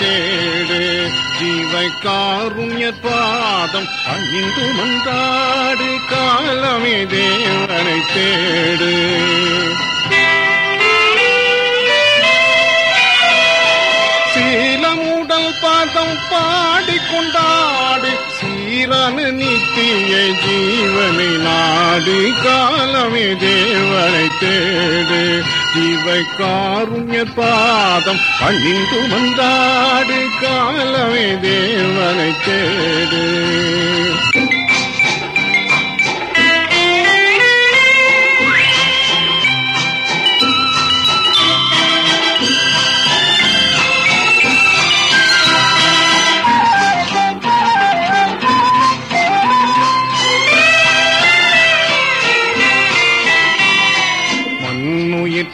தேடு ஜீவை காருண்ய பாதம் அணிந்து மன்றாடு. காலமே தேவனை தேடு. சீலமுடல் பாதம் பாடிக்கொண்டாடு. சீரான நித்திய ஜீவனை நாடு. காலமே தேவனை தேடு இவை காருண்ய பாதம் அணிந்து வந்தாடு காலமே தேவனை தேடு.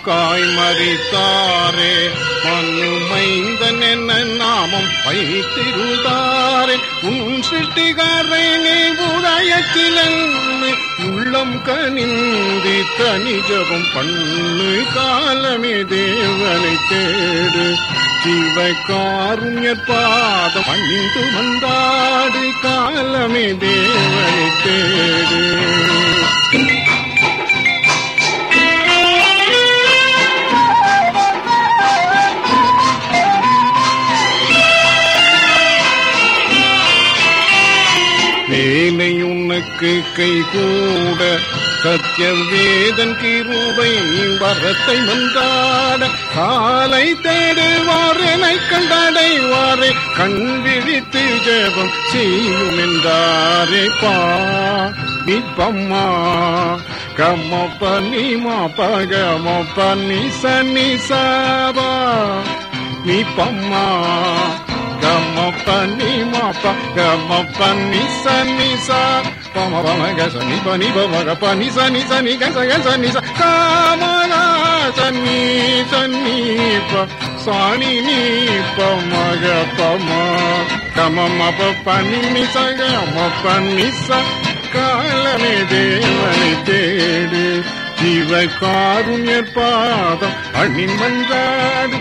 மண்ணுயிர்காய் மறித்தாரே மண்ணு நாமம் வைத்திருந்தாரே. உன் சிருஷ்டிகாரை நீ உதயத்திலன்னு உள்ளம் கனிந்தி தனி ஜபம் பண்ணு காலமே தேவனை தேடு. ஜீவை பாதம் அணிந்து வந்தாடு காலமே தேவ வேலை உனக்கு கை கூட சத்திய வேதன் கிருபை வரத்தை வந்தாட காலை தேடுவாரனை கண்டடைவாரே கண் விழித்து ஜெபம் செய்யும் என்றாரே பா நிப்பம்மா கம்ம பனி மாப்ப கம பனி சனி சாபா நிப்பம்மா గమ pa ga ma pa ni sa ni sa pa ma pa ma ga sa ni pa ni pa ma ga pa ni sa ni sa ni ga sa ga sa ni sa ka ma ga sa ni sa ni pa sa ni ni pa ma ga pa ma ka ma ma pa pa ni ni sa ga ma pa ni sa காலமே தேவனை தேடு ஜீவ காருண்யர் பாதம் அணிமன்றாடு